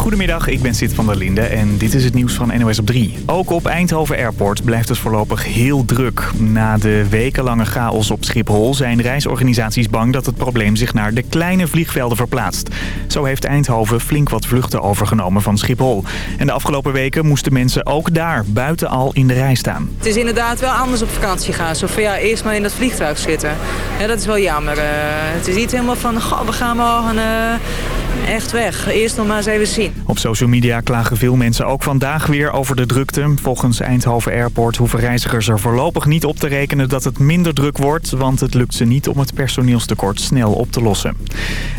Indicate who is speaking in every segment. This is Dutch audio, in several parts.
Speaker 1: Goedemiddag, ik ben Sid van der Linde en dit is het nieuws van NOS op 3. Ook op Eindhoven Airport blijft het voorlopig heel druk. Na de wekenlange chaos op Schiphol zijn reisorganisaties bang dat het probleem zich naar de kleine vliegvelden verplaatst. Zo heeft Eindhoven flink wat vluchten overgenomen van Schiphol. En de afgelopen weken moesten mensen ook daar buiten al in de rij staan.
Speaker 2: Het is inderdaad wel anders op vakantie gaan. Zo van ja, eerst maar in dat vliegtuig zitten. Ja, dat is wel jammer. Uh, het is niet helemaal van, goh, we gaan uh, echt weg. Eerst nog maar eens even zien.
Speaker 1: Op social media klagen veel mensen ook vandaag weer over de drukte. Volgens Eindhoven Airport hoeven reizigers er voorlopig niet op te rekenen dat het minder druk wordt. Want het lukt ze niet om het personeelstekort snel op te lossen.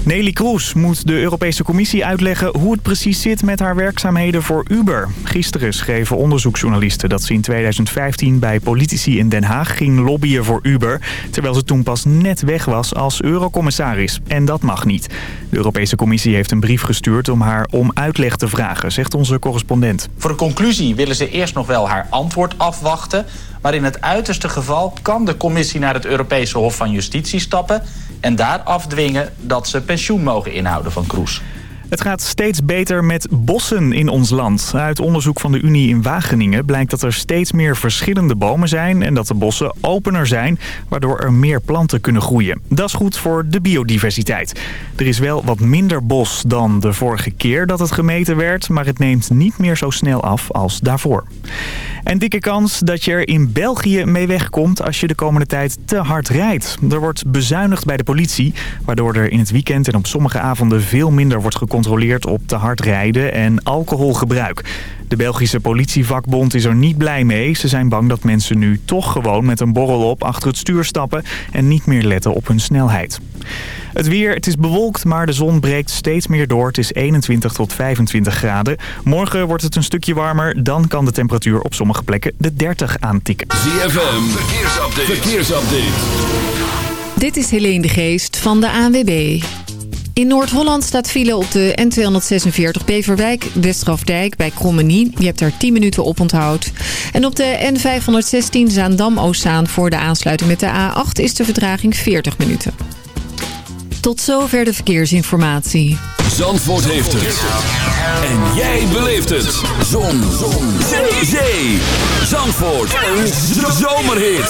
Speaker 1: Nelly Kroes moet de Europese Commissie uitleggen hoe het precies zit met haar werkzaamheden voor Uber. Gisteren schreven onderzoeksjournalisten dat ze in 2015 bij politici in Den Haag ging lobbyen voor Uber. Terwijl ze toen pas net weg was als eurocommissaris. En dat mag niet. De Europese Commissie heeft een brief gestuurd om haar om uitleg te vragen, zegt onze correspondent.
Speaker 3: Voor de conclusie willen ze eerst nog wel haar antwoord afwachten. Maar in het uiterste geval kan de commissie naar het Europese Hof van Justitie stappen... en daar afdwingen dat ze pensioen mogen inhouden van Kroes.
Speaker 1: Het gaat steeds beter met bossen in ons land. Uit onderzoek van de Unie in Wageningen blijkt dat er steeds meer verschillende bomen zijn... en dat de bossen opener zijn, waardoor er meer planten kunnen groeien. Dat is goed voor de biodiversiteit. Er is wel wat minder bos dan de vorige keer dat het gemeten werd... maar het neemt niet meer zo snel af als daarvoor. En dikke kans dat je er in België mee wegkomt als je de komende tijd te hard rijdt. Er wordt bezuinigd bij de politie, waardoor er in het weekend en op sommige avonden veel minder wordt gecontroleerd op te hard rijden en alcoholgebruik. De Belgische politievakbond is er niet blij mee. Ze zijn bang dat mensen nu toch gewoon met een borrel op achter het stuur stappen en niet meer letten op hun snelheid. Het weer, het is bewolkt, maar de zon breekt steeds meer door. Het is 21 tot 25 graden. Morgen wordt het een stukje warmer. Dan kan de temperatuur op sommige plekken de 30 aantikken.
Speaker 4: ZFM, verkeersupdate. verkeersupdate.
Speaker 5: Dit is Helene de Geest van de ANWB. In Noord-Holland staat file op de N246 Beverwijk, Westgrafdijk bij Krommenie. Je hebt daar 10 minuten op onthoud. En op de N516 Zaandam-Oostzaan voor de aansluiting met de A8 is de vertraging 40 minuten. Tot zover de verkeersinformatie.
Speaker 4: Zandvoort heeft het. En jij beleeft het. Zon. Zon. Zee. Zee. Zandvoort. Een zomerhit.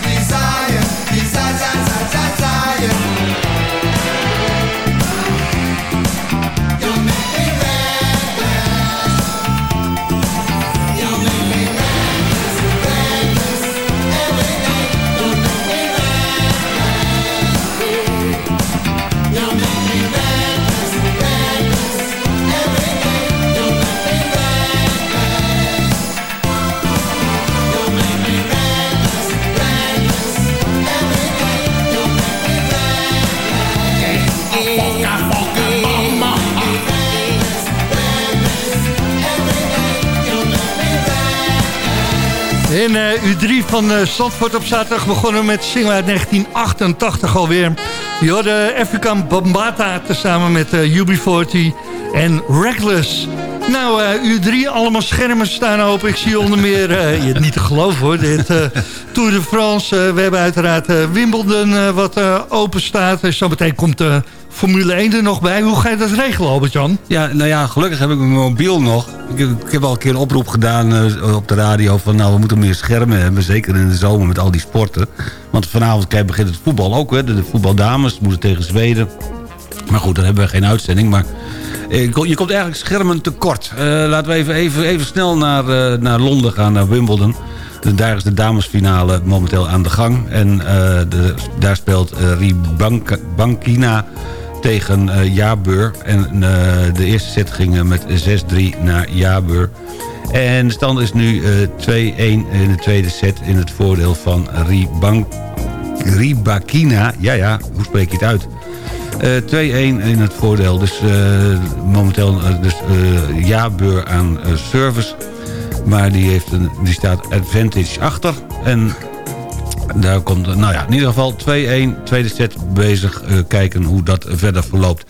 Speaker 6: En eh, U3 van uh, op zaterdag begonnen met single uit 1988 alweer. Je hoorde African Bambata tezamen met uh, UB40 en Reckless. Nou, U3, allemaal schermen staan open. Ik zie onder meer, je het niet te geloven hoor, dit Tour de France. we hebben uiteraard Wimbledon wat open staat. En zometeen komt de Formule 1 er nog bij. Hoe ga je dat regelen, Albert-Jan?
Speaker 7: Ja, nou ja, gelukkig heb ik mijn mobiel nog. Ik heb, ik heb al een keer een oproep gedaan uh, op de radio... van nou, we moeten meer schermen hebben. Zeker in de zomer met al die sporten. Want vanavond kijk, begint het voetbal ook. Hè. De, de voetbaldames moeten tegen Zweden. Maar goed, dan hebben we geen uitzending. Maar eh, je komt eigenlijk schermen tekort. Uh, laten we even, even, even snel naar, naar Londen gaan, naar Wimbledon. Daar is de damesfinale momenteel aan de gang. En de, daar speelt Ribankina tegen uh, Jabeur. En uh, de eerste set ging met 6-3 naar Jabeur. En stand is nu uh, 2-1 in de tweede set in het voordeel van Ribank, Ribakina. Ja, ja, hoe spreek je het uit? 2-1 in het voordeel. Dus momenteel dus, Jabeur aan service. Maar die, heeft een, die staat advantage achter. En daar komt, nou ja, in ieder geval 2-1, tweede set bezig. Uh, kijken hoe dat verder verloopt.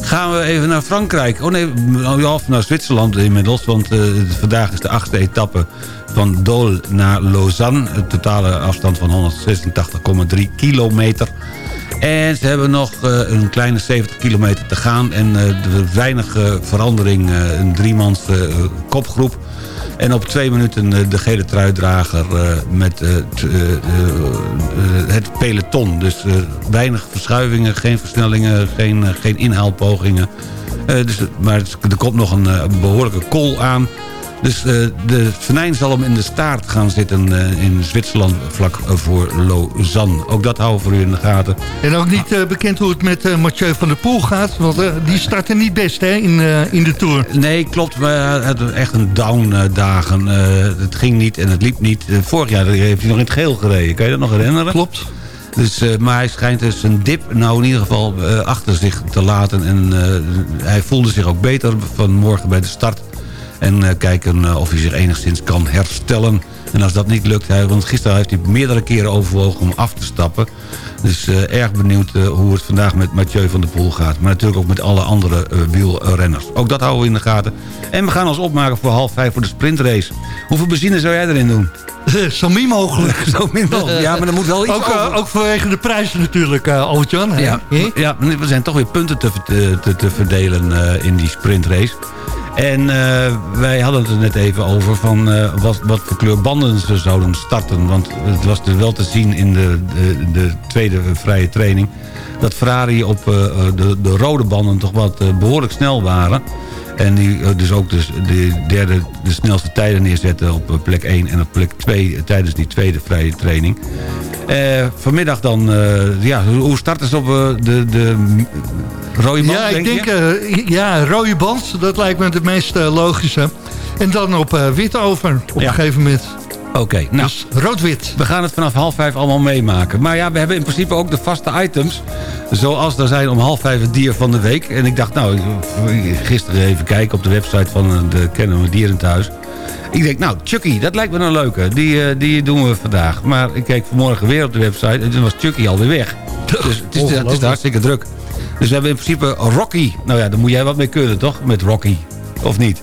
Speaker 7: Gaan we even naar Frankrijk. Oh nee, half naar Zwitserland inmiddels. Want uh, vandaag is de achtste etappe van Dole naar Lausanne. Een totale afstand van 186,3 kilometer. En ze hebben nog uh, een kleine 70 kilometer te gaan. En weinig verandering. een driemans kopgroep. En op twee minuten de gele truidrager met het peloton. Dus weinig verschuivingen, geen versnellingen, geen, geen inhaalpogingen. dus, maar er komt nog een behoorlijke kol aan. Dus uh, de venijn zal hem in de staart gaan zitten uh, in Zwitserland vlak voor Lausanne. Ook dat houden we voor u in de gaten.
Speaker 6: En ook niet uh, bekend hoe het met Mathieu van der Poel gaat. Want die startte niet best hè, in, in de Tour.
Speaker 7: Nee, klopt. Maar het was echt een down dagen. het ging niet en het liep niet. vorig jaar heeft hij nog in het geel gereden. Kan je dat nog herinneren?
Speaker 6: Klopt.
Speaker 7: Dus, uh, maar hij schijnt dus een dip nou in ieder geval uh, achter zich te laten. En uh, hij voelde zich ook beter vanmorgen bij de start. En uh, kijken of hij zich enigszins kan herstellen. En als dat niet lukt, hij, want gisteren heeft hij meerdere keren overwogen om af te stappen. Dus uh, erg benieuwd hoe het vandaag met Mathieu van der Poel gaat. Maar natuurlijk ook met alle andere wielrenners. Ook dat houden we in de gaten. En we gaan ons opmaken voor half vijf voor de sprintrace. Hoeveel benzine zou jij erin doen?
Speaker 6: Zo min mogelijk.
Speaker 7: Zo min mogelijk. Ja, maar er moet wel iets
Speaker 6: ook, uh, ook vanwege de prijzen natuurlijk, uh, Albert-Jan.
Speaker 7: Ja, ja, we zijn toch weer punten te, te, te verdelen uh, in die sprintrace. En uh, wij hadden het er net even over van uh, wat, wat voor kleur banden ze zouden starten. Want het was dus wel te zien in de, de, de tweede vrije training... dat Ferrari op uh, de, de rode banden toch wat behoorlijk snel waren. En die dus ook dus de derde, de snelste tijden neerzetten op plek 1 en op plek 2 tijdens die tweede vrije training. Vanmiddag dan, ja, hoe starten ze op de, de rode band,
Speaker 6: Ja, ik
Speaker 7: denk,
Speaker 6: denk, ja, rode band, dat lijkt me het meest logische. En dan op wit over, op
Speaker 7: Ja.
Speaker 6: een gegeven moment.
Speaker 7: Oké, okay, nou,
Speaker 6: Dus rood-wit.
Speaker 7: we gaan het vanaf half vijf allemaal meemaken. Maar ja, we hebben in principe ook de vaste items. Zoals er zijn om half vijf het dier van de week. En ik dacht, nou, gisteren even kijken op de website van de Kennen we Dierenthuis. Ik denk, nou, Chucky, dat lijkt me een leuke. Die, eh, die doen we vandaag. Maar ik keek vanmorgen weer op de website en toen was Chucky alweer weg. Dus het is, het is hartstikke druk. Dus we hebben in principe Rocky. Nou ja, daar moet jij wat mee kunnen, toch? Met Rocky. Of niet?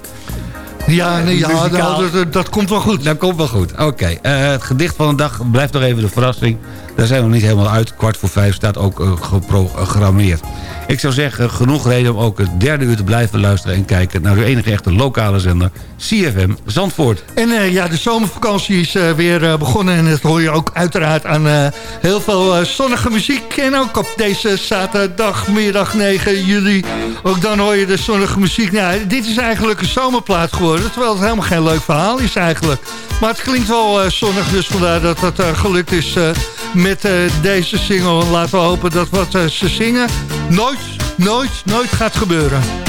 Speaker 6: Ja, nee, ja dat, dat komt wel goed.
Speaker 7: Dat komt wel goed. Oké, eh, het gedicht van de dag blijft nog even de verrassing. Daar zijn we nog niet helemaal uit. Kwart voor vijf staat ook eh, geprogrammeerd. Ik zou zeggen, genoeg reden om ook het derde uur te blijven luisteren... en kijken naar uw enige echte lokale zender, CFM Zandvoort.
Speaker 6: En eh, ja, de zomervakantie is eh, weer begonnen. En dat hoor je ook uiteraard aan heel veel zonnige muziek. En ook op deze zaterdagmiddag 9 juli. Ook dan hoor je de zonnige muziek. Nou, dit is eigenlijk een zomerplaat geworden. Terwijl het helemaal geen leuk verhaal is eigenlijk. Maar het klinkt wel zonnig. Dus vandaar dat eh, gelukt is met eh, deze single. Laten we hopen dat wat eh, ze zingen nooit, nooit, nooit gaat gebeuren.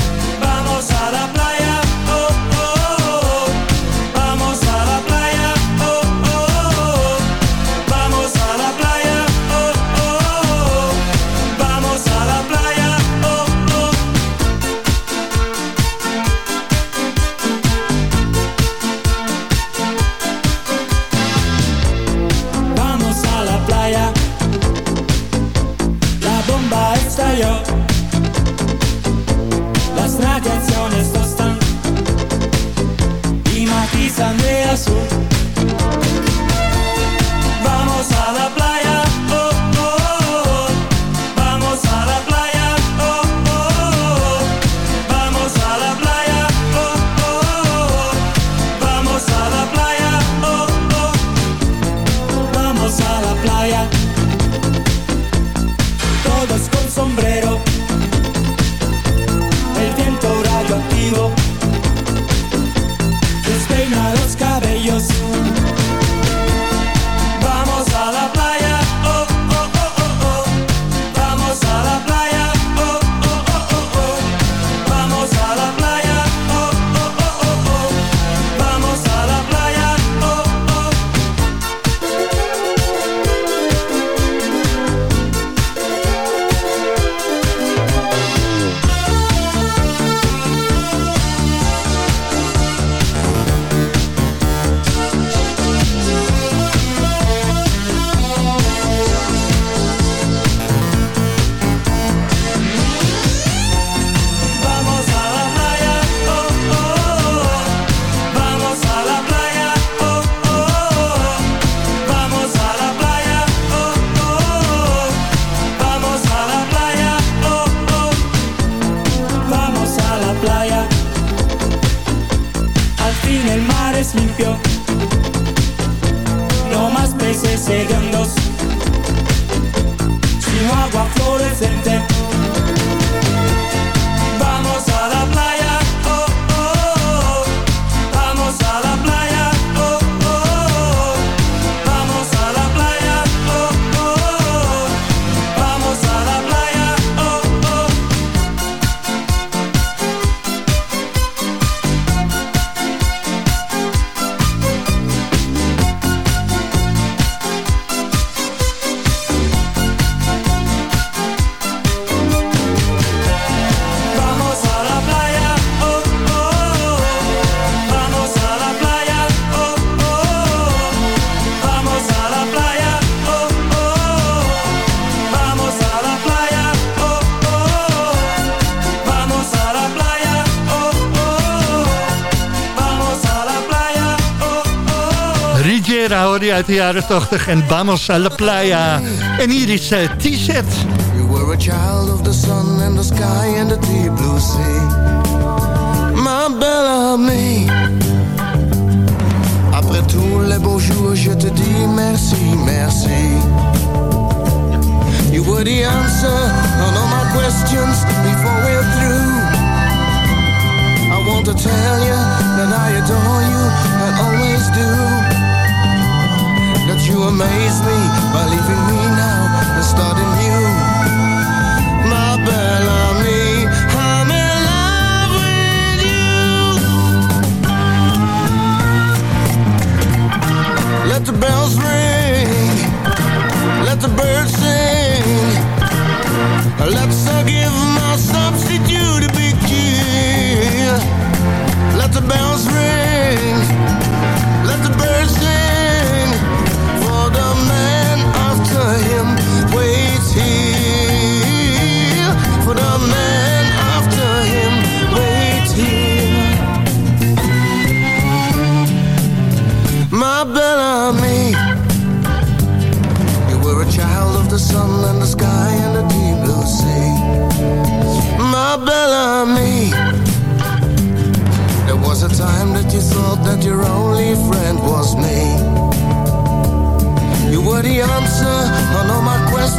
Speaker 8: Al fin el mar es limpio. No más peces hediondos.
Speaker 6: Uit de jaren 80 en Vamos a la Playa. En hier is uh, T-set.
Speaker 9: You were a child of the sun and the sky and the deep blue sea. Ma belle amie. Après tous les beaux jours, je te dis merci, merci. You were the answer on all my questions before we're through. I want to tell you that I adore you, I always do. You amaze me by leaving me now and starting new. My belle amie, I'm in love with you. Let the bells ring,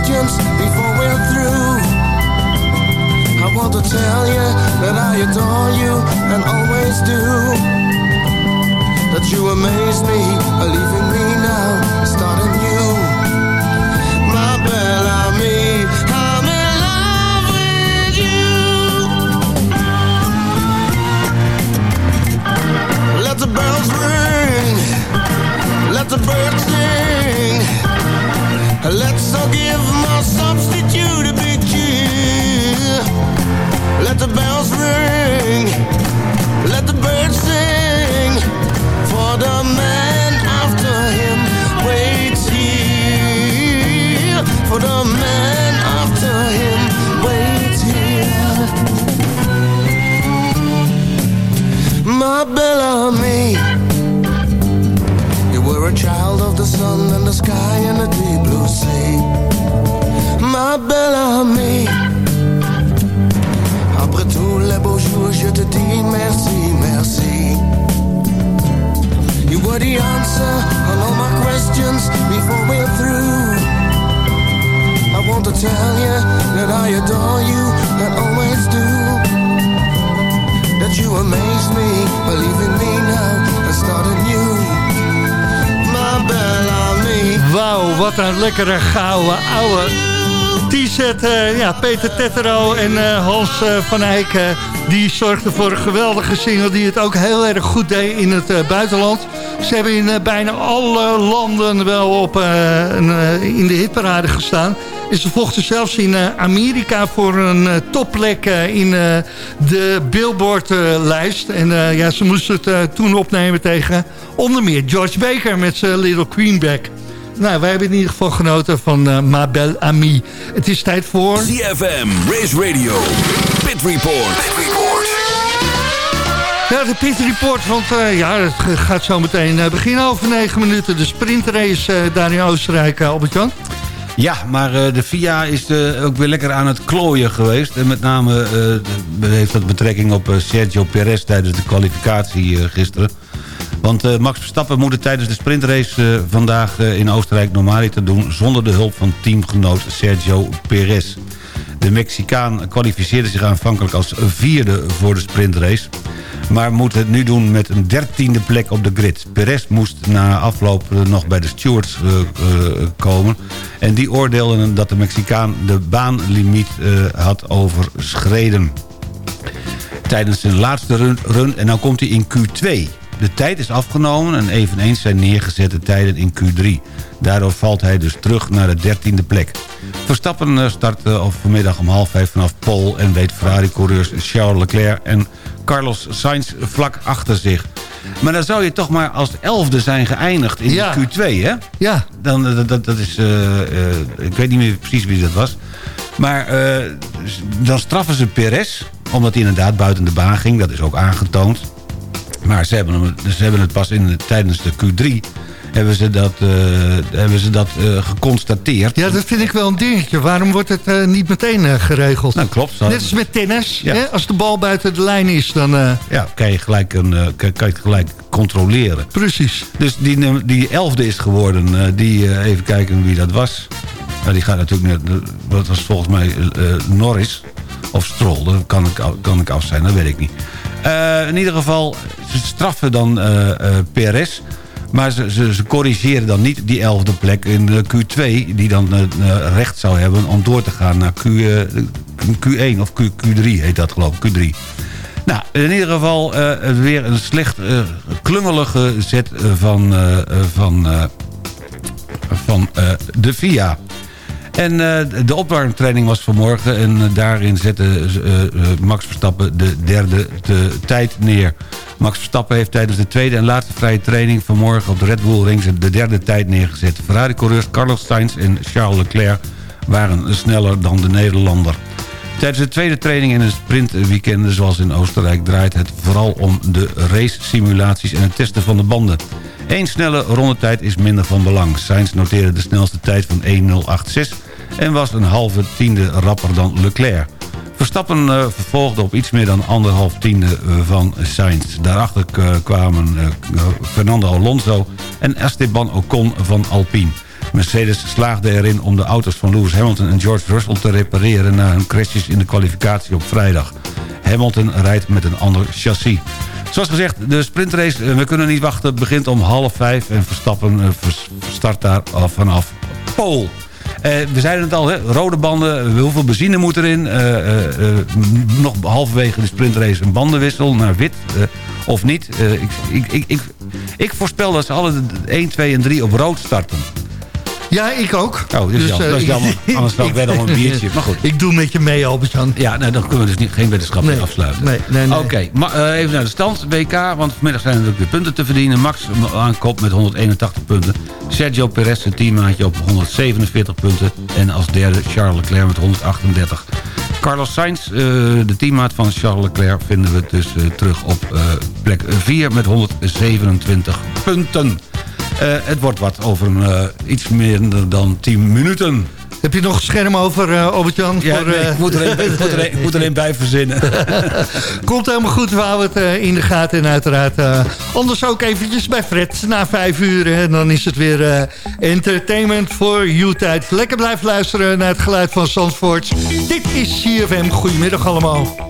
Speaker 9: questions before we're through. I want to tell you that I adore you and always do. That you amaze me, leaving me now, starting new. Let's all give my substitute a big cheer. Let the bells ring, let the birds sing. For the man after him waits here. For the man after him waits here. My Bellamy. You were a child of the sun and the sky and the deep blue sea. My belle amie.
Speaker 6: Wat een lekkere gouden ouwe T-set. eh, ja, Peter Tettero en eh, Hans eh, van Eyck... die zorgden voor een geweldige single... die het ook heel erg goed deed in het buitenland. Ze hebben in bijna alle landen wel op, in de hitparade gestaan. Ze vochten zelfs in Amerika voor een topplek in de Billboard-lijst. en ja, ze moesten het toen opnemen tegen onder meer George Baker met zijn Little Queenback. Nou, wij hebben in ieder geval genoten van eh Ma Belle Amie. Het is tijd voor...
Speaker 10: CFM, Race Radio, Pit Report. Pit Report.
Speaker 6: Ja, de Pit Report, want eh, ja, het gaat zo meteen eh, beginnen over negen minuten. De sprintrace eh, daar in Oostenrijk, uh, Albert-Jan.
Speaker 7: Ja, maar eh, de FIA is eh, ook weer lekker aan het klooien geweest. En met name eh, heeft dat betrekking op eh, Sergio Perez tijdens de kwalificatie eh, gisteren. Want eh, Max Verstappen moet het tijdens de sprintrace eh, vandaag eh, in Oostenrijk normaliter doen... zonder de hulp van teamgenoot Sergio Perez. De Mexicaan kwalificeerde zich aanvankelijk als vierde voor de sprintrace... maar moet het nu doen met een dertiende plek op de grid. Perez moest na afloop nog bij de stewards komen... en die oordeelden dat de Mexicaan de baanlimiet had overschreden tijdens zijn laatste run, run en dan komt hij in Q2. De tijd is afgenomen en eveneens zijn neergezette tijden in Q3. Daardoor valt hij dus terug naar de dertiende plek. Verstappen eh, start eh, vanmiddag om half vijf vanaf Pole... en weet Ferrari-coureurs Charles Leclerc en Carlos Sainz vlak achter zich. Maar dan zou je toch maar als elfde zijn geëindigd in
Speaker 6: Ja.
Speaker 7: Q2, hè?
Speaker 6: Ja,
Speaker 7: Dan, eh, dat, dat is, ik weet niet meer precies wie dat was. Maar dan straffen ze Perez, omdat hij inderdaad buiten de baan ging. Dat is ook aangetoond. Maar ze hebben, hem, ze hebben het pas in, tijdens de Q3 hebben ze dat, eh, hebben ze dat eh, geconstateerd.
Speaker 6: ja, dat vind ik wel een dingetje. Waarom wordt het eh, niet meteen geregeld?
Speaker 7: Nou, klopt.
Speaker 6: Net als met tennis.
Speaker 7: Ja.
Speaker 6: Hè? Als de bal buiten de lijn is, dan...
Speaker 7: Ja, kan je, gelijk een, kan, kan je het gelijk controleren.
Speaker 6: precies.
Speaker 7: Dus die, die elfde is geworden. die, even kijken wie dat was. Nou, die gaat natuurlijk net... Dat was volgens mij Norris. Of Stroll. Dat kan ik, kan ik af zijn, dat weet ik niet. Eh, in ieder geval, ze straffen dan eh eh Perez. Maar ze, corrigeren dan niet die elfde plek in de Q2... die dan recht zou hebben om door te gaan naar Q, eh, Q1 of Q, Q3 heet dat geloof ik, Q3. Nou, in ieder geval weer een slecht eh, klungelige zet van, van, van de FIA. En eh, de opwarmtraining was vanmorgen en eh, daarin zette eh, Max Verstappen de derde de tijd neer. Max Verstappen heeft tijdens de tweede en laatste vrije training vanmorgen op de Red Bull Ring de derde tijd neergezet. Ferrari-coureurs Carlos Sainz en Charles Leclerc waren sneller dan de Nederlander. Tijdens de tweede training en een sprintweekenden zoals in Oostenrijk... draait het vooral om de race-simulaties en het testen van de banden. Eén snelle rondetijd is minder van belang. Sainz noteerde de snelste tijd van 1.086 en was een halve tiende rapper dan Leclerc. Verstappen eh, vervolgde op iets meer dan anderhalf tiende eh, van Sainz. Daarachter eh, kwamen Fernando Alonso en Esteban Ocon van Alpine. Mercedes slaagde erin om de auto's van Lewis Hamilton en George Russell te repareren... na hun crashes in de kwalificatie op vrijdag. Hamilton rijdt met een ander chassis. Zoals gezegd, de sprintrace, eh, we kunnen niet wachten, begint om half vijf... en Verstappen eh, start daar vanaf Pool. Eh, we zeiden het al, hè, rode banden, hoeveel benzine moet erin? M- nog halverwege de sprintrace een bandenwissel naar wit of niet. Ik, ik, ik, ik voorspel dat ze alle 1, 2 en 3 op rood starten.
Speaker 11: Ja, ik ook.
Speaker 7: Oh, dus, jammer.
Speaker 11: eh,
Speaker 7: dat is jammer. Anders ik wel nog een biertje. Maar goed.
Speaker 11: Ik doe met je mee, Albert-Jan.
Speaker 7: Ja, nou, dan kunnen we dus niet, geen wetenschap meer
Speaker 11: Nee.
Speaker 7: afsluiten.
Speaker 11: Nee, nee, nee.
Speaker 7: Oké, maar eh, even naar de stand. WK, want vanmiddag zijn er natuurlijk weer punten te verdienen. Max aan kop met 181 punten. Sergio Perez, zijn teammaatje, op 147 punten. En als derde Charles Leclerc met 138. Carlos Sainz, eh, de teammaat van Charles Leclerc... vinden we dus terug op plek 4 met 127 punten. Eh, het wordt wat over een, eh, iets meer dan 10 minuten.
Speaker 11: Heb je nog een scherm over, eh Albert-Jan?
Speaker 7: Ja, nee,
Speaker 11: eh,
Speaker 7: ik, moet er een, ik, moet er een, ik moet er een bij verzinnen.
Speaker 11: Komt helemaal goed, we houden het eh, in de gaten. En uiteraard eh, anders ook eventjes bij Fred na vijf uur. En dan is het weer eh, entertainment voor you-tijd. Lekker blijven luisteren naar het geluid van Zandvoort. Dit is CFM. Goedemiddag allemaal.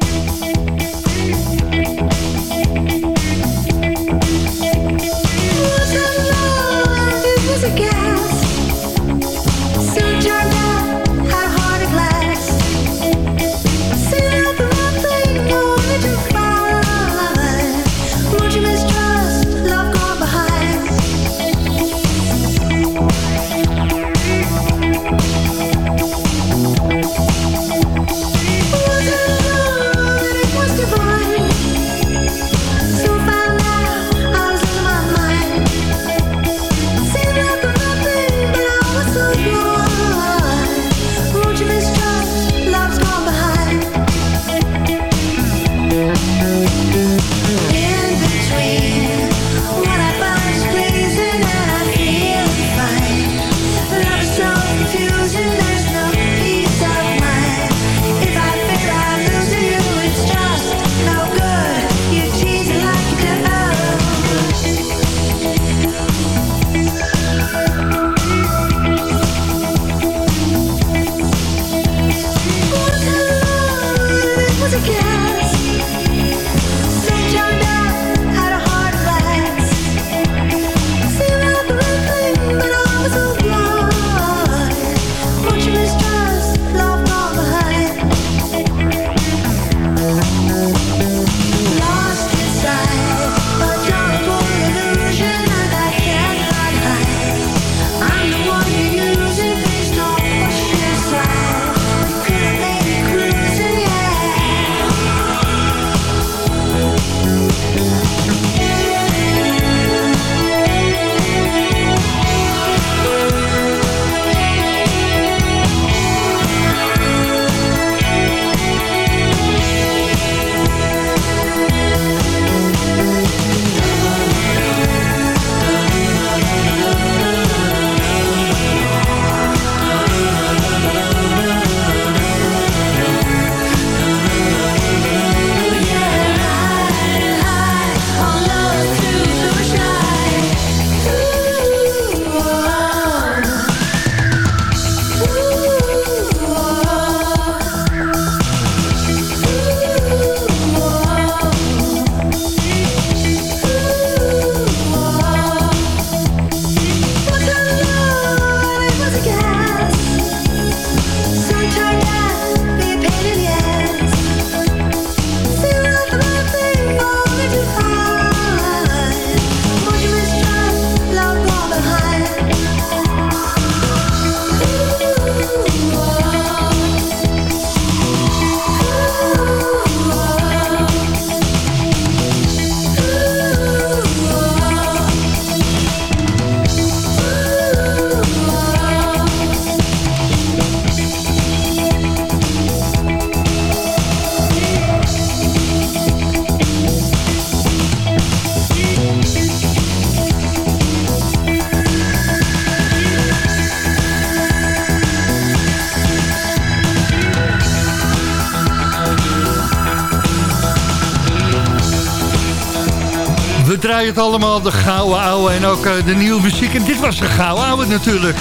Speaker 11: Allemaal, de gouden ouwe en ook eh, de nieuwe muziek. En dit was de gouden ouwe natuurlijk.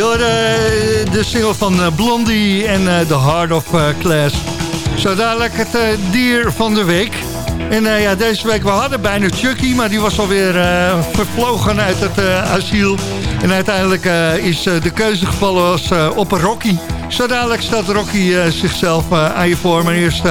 Speaker 6: Hoorde eh, de single van eh, Blondie en The Heart of Class. Zo dadelijk het dier van de week. En ja, deze week, we hadden bijna Chucky, maar die was alweer eh vervlogen uit het asiel. En uiteindelijk is de keuze gevallen eh, op Rocky. Zo dadelijk staat Rocky zichzelf aan je voor. Maar eerst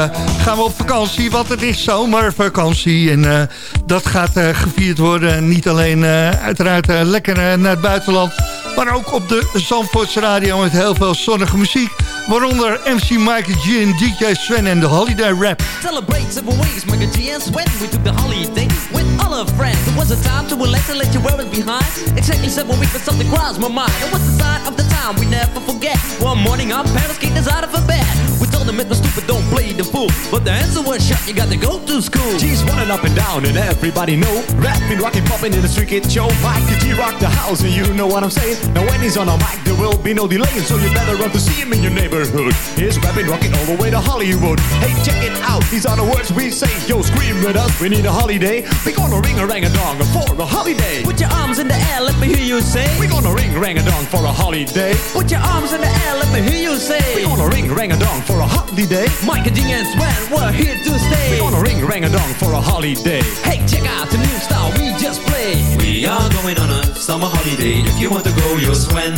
Speaker 6: gaan we op vakantie, want het is zomervakantie. En dat gaat eh, gevierd worden. Niet alleen eh, uiteraard eh, lekker naar het buitenland... maar ook op de Zandvoortse radio met heel veel zonnige muziek. Waaronder MC Mike G en DJ Sven en de Holiday Rap.
Speaker 12: Celebrate several ways, Michael G and Swen. We took the holiday with all our friends. It was a time to relax and let you wear it behind. Exactly seven weeks, but something crossed my mind. It was the sign of the time we never forget. One morning, our parents kicked us out of a bed. We told them it was stupid, don't play the fool. But the answer was shut, you got to go to school.
Speaker 13: G's running up and down and everybody know Rapping, rocking, popping in the street kid show Mike G rock the house and you know what I'm saying Now when he's on a mic there will be no delay So you better run to see him in your neighborhood He's rapping, rocking all the way to Hollywood Hey check it out, these are the words we say Yo scream with us, we need a holiday We gonna ring a rang a dong for a holiday
Speaker 12: Put your arms in the air, let me hear you say.
Speaker 13: We gonna ring rang a dong for a holiday
Speaker 12: Put your arms in the air, let me hear you say.
Speaker 13: We gonna ring rang a dong for a holiday
Speaker 12: Michael G and Swen, we're here to stay.
Speaker 13: We gonna ring rang a dong for a holiday
Speaker 12: Hey, check out the new style we just played.
Speaker 14: We are going on a summer holiday. If you want to go, you'll swim.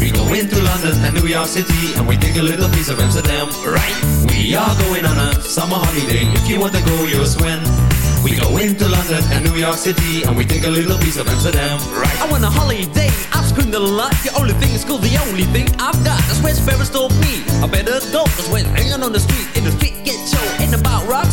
Speaker 14: We go into London and New York City and we take a little piece of Amsterdam, right? We are going on a summer holiday. If you want to go, you'll swim. We go into London and New York City and we take a little piece of Amsterdam, right?
Speaker 12: I want a holiday, I've screamed a lot The only thing is cool, the only thing I've got That's where Sparrows told me I better go Cause when hanging on the street In the street get show Ain't about rocks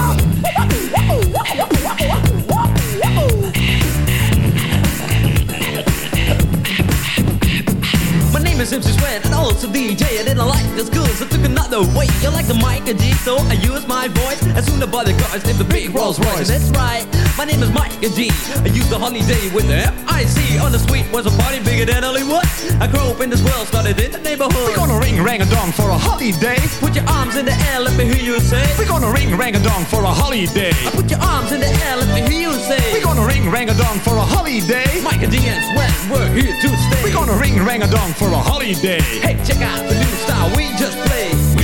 Speaker 12: took another way You like the Micah G so I use my voice. As soon as bodyguards named the big Rolls Royce. That's right, my name is Micah G. I use the holiday with the F-I-C On the street was a party bigger than Hollywood. I grew up in this world, started in the neighborhood.
Speaker 13: We're gonna ring rang a dong for a holiday.
Speaker 12: Put your arms in the air, let me hear you say.
Speaker 13: We're gonna ring rang a dong for a holiday.
Speaker 12: I Put your arms in the air, let me hear you say.
Speaker 13: We're gonna ring rang a dong for a holiday.
Speaker 12: Micah G and Swen, we're here to stay.
Speaker 13: We're gonna ring rang a dong for a holiday.
Speaker 12: Hey, check out the new style we just played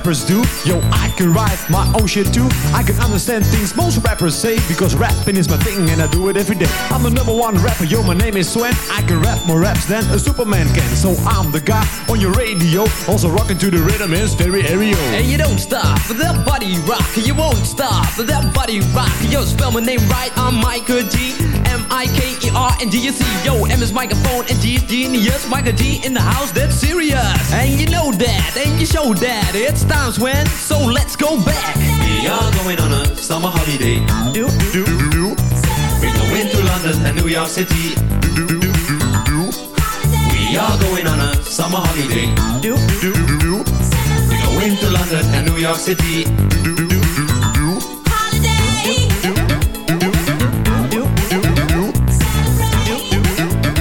Speaker 13: rappers do. Yo, I can write my own shit too. I can understand things most rappers say because rapping is my thing and I do it every day. I'm the number one rapper. Yo, my name is Swen. I can rap more raps than a Superman can. So I'm the guy on your radio, also rocking to the rhythm in stereo.
Speaker 12: And you don't stop for that body rock. You won't stop for that body rock. Yo, spell my name right. I'm Micah G. M I K E R and D U C. Yo, M is microphone and G is genius. Micah G in the house, that's serious. And you know that, and you show that. It's times when, so let's go back.
Speaker 14: We are going on a summer holiday.
Speaker 12: Do, do, do.
Speaker 14: We go into London and New York City. We are going on a summer holiday.
Speaker 12: Do, do, do.
Speaker 14: We go into London and New York City.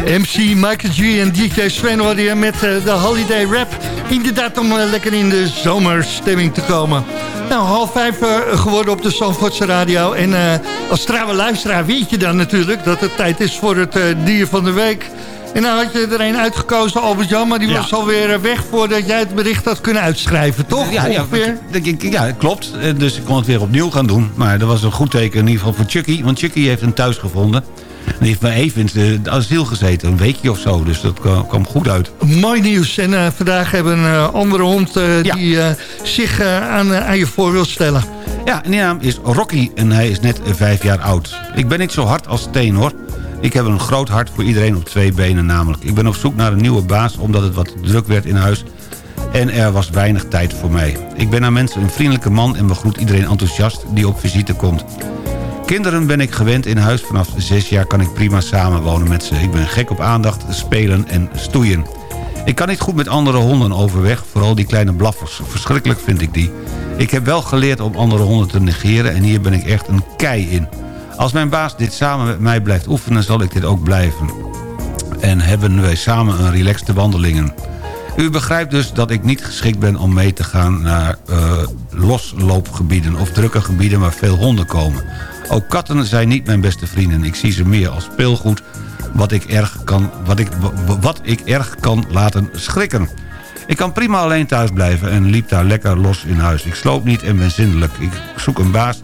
Speaker 6: MC Michael G en DJ Sven worden hier met eh, de Holiday Rap. Inderdaad om eh, lekker in de zomerstemming te komen. Nou, half vijf eh, geworden op de Zandvoortse radio. En eh, als trouwe luisteraar weet je dan natuurlijk dat het tijd is voor het dier van de week. En nou had je er een uitgekozen, Albert-Jan, maar die
Speaker 7: Ja.
Speaker 6: was alweer weg voordat jij het bericht had kunnen uitschrijven, toch?
Speaker 7: Ja, ja, ja, klopt. Dus ik kon het weer opnieuw gaan doen. Maar dat was een goed teken in ieder geval voor Chucky. Want Chucky heeft een thuis gevonden. Heeft bij even in het asiel gezeten. Een weekje of zo. Dus dat kwam, goed uit.
Speaker 6: Mooi nieuws. En eh, vandaag hebben we een eh, andere hond eh,
Speaker 7: Ja.
Speaker 6: die zich aan, aan je voor wil stellen.
Speaker 7: Ja, en die naam is Rocky en hij is net vijf jaar oud. Ik ben niet zo hard als Steen hoor. Ik heb een groot hart voor iedereen op twee benen namelijk. Ik ben op zoek naar een nieuwe baas omdat het wat druk werd in huis. En er was weinig tijd voor mij. Ik ben aan mensen een vriendelijke man en begroet iedereen enthousiast die op visite komt. Kinderen ben ik gewend in huis. Vanaf zes jaar kan ik prima samenwonen met ze. Ik ben gek op aandacht, spelen en stoeien. Ik kan niet goed met andere honden overweg. Vooral die kleine blaffers. Verschrikkelijk vind ik die. Ik heb wel geleerd om andere honden te negeren... en hier ben ik echt een kei in. Als mijn baas dit samen met mij blijft oefenen... zal ik dit ook blijven. En hebben wij samen een relaxte wandelingen. U begrijpt dus dat ik niet geschikt ben om mee te gaan naar eh, losloopgebieden... of drukke gebieden waar veel honden komen. Ook katten zijn niet mijn beste vrienden. Ik zie ze meer als speelgoed wat ik erg kan, wat ik, wat ik erg kan laten schrikken. Ik kan prima alleen thuis blijven en liep daar lekker los in huis. Ik sloop niet en ben zindelijk. Ik zoek een baas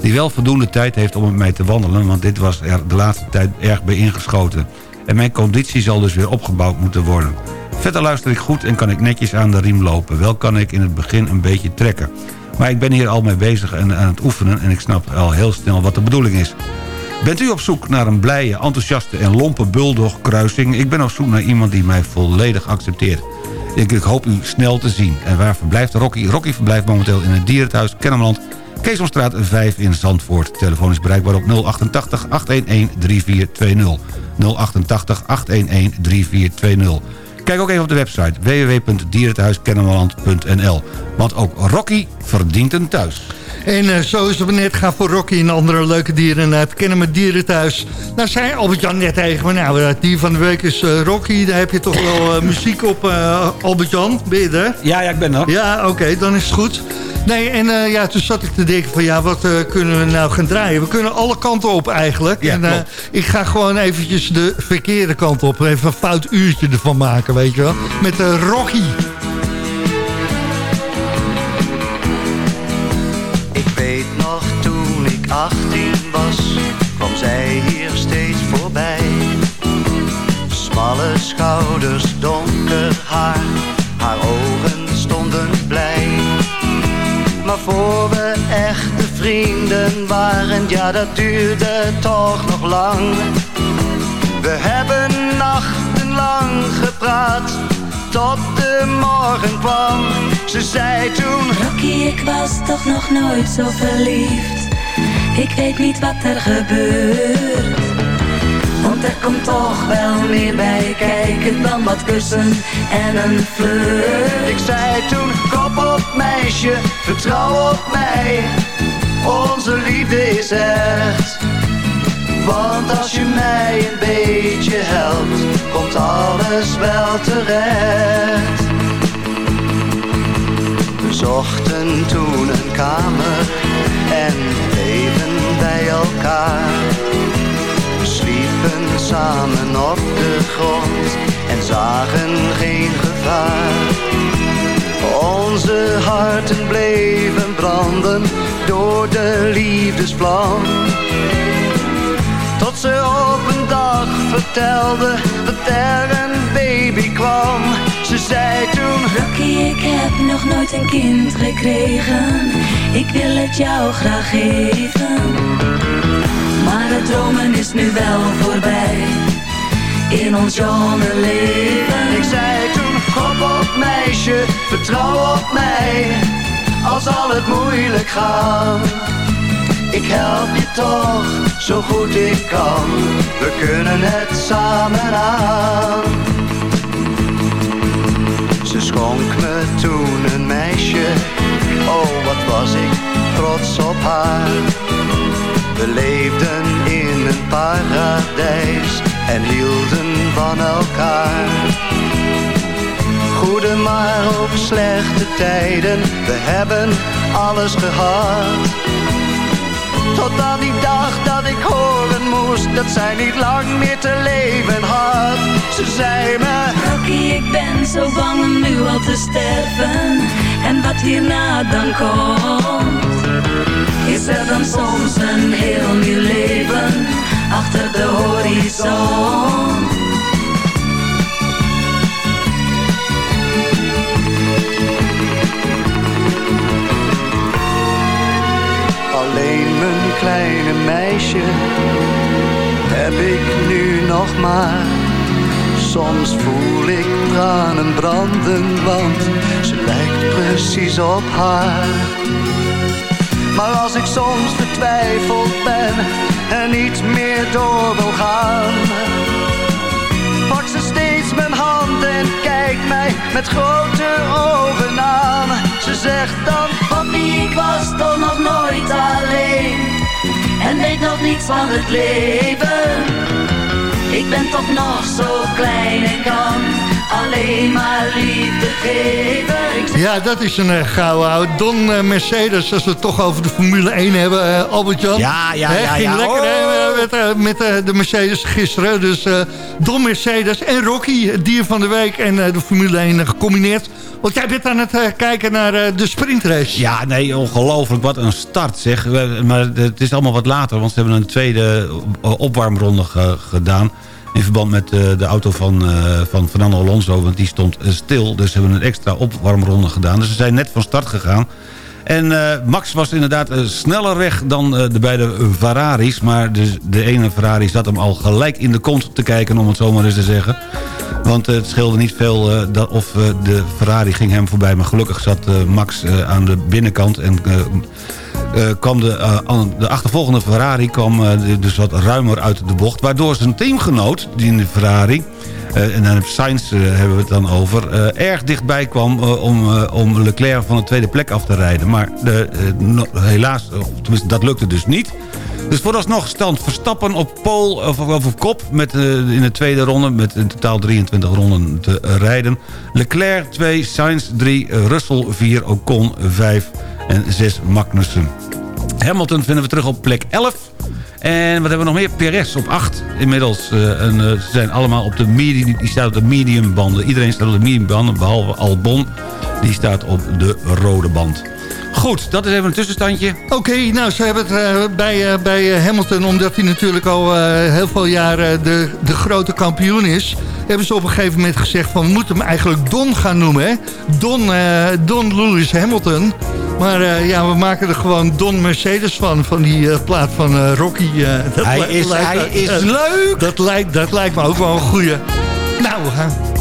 Speaker 7: die wel voldoende tijd heeft om met mij te wandelen... want dit was er de laatste tijd erg bij ingeschoten. En mijn conditie zal dus weer opgebouwd moeten worden. Verder luister ik goed en kan ik netjes aan de riem lopen. Wel kan ik in het begin een beetje trekken. Maar ik ben hier al mee bezig en aan het oefenen... en ik snap al heel snel wat de bedoeling is. Bent u op zoek naar een blije, enthousiaste en lompe bulldog kruising? Ik ben op zoek naar iemand die mij volledig accepteert. Ik, ik hoop u snel te zien. En waar verblijft Rocky? Rocky verblijft momenteel in het dierenthuis Kennemerland... Keesomstraat 5 in Zandvoort. Telefoon is bereikbaar op 088 811 3420. 088 811 3420. Kijk ook even op de website www.dierenthuiskennemerland.nl. Want ook Rocky verdient een thuis.
Speaker 6: En eh, zo is het net gaan voor Rocky en andere leuke dieren uit Kennen met Dierenthuis. Nou zei Albert-Jan net tegen me, nou het dier van de week is eh, Rocky. Daar heb je toch wel eh, muziek op, eh, Albert-Jan. Ben je er?
Speaker 7: Ja, ja, ik ben er.
Speaker 6: Ja, oké, dan is het goed. Nee, en eh, ja, toen zat ik te denken van ja, wat eh, kunnen we nou gaan draaien? We kunnen alle kanten op eigenlijk.
Speaker 7: Ja,
Speaker 6: en eh, ik ga gewoon eventjes de verkeerde kant op. Even een fout uurtje ervan maken, weet je wel. Met de Rocky.
Speaker 15: Ik 18 was, kwam zij hier steeds voorbij. Smalle schouders, donker haar, haar ogen stonden blij. Maar voor we echte vrienden waren, ja dat duurde toch nog lang. We hebben nachtenlang gepraat, tot de morgen kwam. Ze zei toen...
Speaker 16: Rocky, ik was toch nog nooit zo verliefd. Ik weet niet wat er gebeurt. Want er komt toch wel meer bij kijken dan wat kussen en een flirt.
Speaker 15: Ik zei toen, kop op meisje, vertrouw op mij. Onze liefde is echt. Want als je mij een beetje helpt, komt alles wel terecht. We zochten toen een kamer en bleven bij elkaar. Sliepen samen op de grond en zagen geen gevaar. Onze harten bleven branden door de liefdesvlam. Tot ze op een dag vertelde dat er een baby kwam. Ze zei
Speaker 16: Rocky, ik heb nog nooit een kind gekregen. Ik wil het jou graag geven. Maar het dromen is nu wel voorbij. In ons jonge leven.
Speaker 15: Ik zei toen, hop op meisje, vertrouw op mij. Al zal het moeilijk gaan. Ik help je toch, zo goed ik kan. We kunnen het samen aan. Ze schonk me toen een meisje. Oh, wat was ik trots op haar. We leefden in een paradijs en hielden van elkaar. Goede maar ook slechte tijden, we hebben alles gehad. Tot aan die dag dat ik horen moest dat zij niet lang meer te leven had. Ze zei me
Speaker 16: Rocky, ik ben zo bang om nu al te sterven. En wat hierna dan komt. Is er dan soms een heel nieuw leven achter de horizon?
Speaker 15: Kleine meisje heb ik nu nog maar. Soms voel ik tranen branden, want ze lijkt precies op haar. Maar als ik soms vertwijfeld ben en niet meer door wil gaan, pakt ze steeds mijn hand en kijkt mij met grote ogen aan. Ze zegt dan,
Speaker 16: Papi, ik was toch nog nooit alleen En weet nog niets van het leven. Ik ben toch nog zo klein en kan alleen maar liefde geven
Speaker 6: Ja, dat is een uh, gouden oud. Don eh, Mercedes, als we het toch over de Formule 1 hebben, eh, Albert-Jan.
Speaker 7: Ja, ja,
Speaker 6: Hè,
Speaker 7: ja,
Speaker 6: Ging
Speaker 7: ja.
Speaker 6: lekker
Speaker 7: Oh.
Speaker 6: hè, met, met de Mercedes gisteren. Dus eh, Don Mercedes en Rocky, het dier van de week en eh, de Formule 1 gecombineerd. Want jij bent aan het kijken naar de sprintrace.
Speaker 7: Ja, nee, ongelooflijk. Wat een start, zeg. Maar het is allemaal wat later, want ze hebben een tweede opwarmronde ge- gedaan. In verband met eh, de auto van, eh, van Fernando Alonso, want die stond eh, stil. Dus ze hebben een extra opwarmronde gedaan. Dus ze zijn net van start gegaan. En Max was inderdaad sneller weg dan de beide Ferraris. Maar de, de ene Ferrari zat hem al gelijk in de kont te kijken, om het zo maar eens te zeggen. Want het scheelde niet veel dat, of de Ferrari ging hem voorbij. Maar gelukkig zat Max aan de binnenkant en... eh, kwam de, eh, de achtervolgende Ferrari kwam eh, dus wat ruimer uit de bocht. Waardoor zijn teamgenoot, die in de Ferrari... en dan Sainz hebben we het dan over... erg dichtbij kwam om, om Leclerc van de tweede plek af te rijden. Maar de, helaas, of tenminste dat lukte dus niet. Dus vooralsnog stand Verstappen op pole of, op kop met, in de tweede ronde... met in totaal 23 ronden te rijden. Leclerc 2, Sainz 3, Russell 4, Ocon 5 en 6 Magnussen. Hamilton vinden we terug op plek 11. En wat hebben we nog meer? Perez op 8 inmiddels. eh, eh, ze zijn allemaal op de medium, die staat op de medium banden. Iedereen staat op de medium banden, behalve Albon. Die staat op de rode band. Goed, dat is even een tussenstandje.
Speaker 6: Oké, nou, ze hebben het eh, bij, eh, bij eh, Hamilton, omdat hij natuurlijk al heel veel jaren de, de grote kampioen is... hebben ze op een gegeven moment gezegd van, we moeten hem eigenlijk Don gaan noemen, hè? Don, Don Lewis Hamilton. Maar ja, we maken er gewoon Don Mercedes van, van die plaat van Rocky. dat
Speaker 7: Hij is- hij is leuk!
Speaker 6: Dat lijkt, dat lijkt me ook wel een goeie. Nou.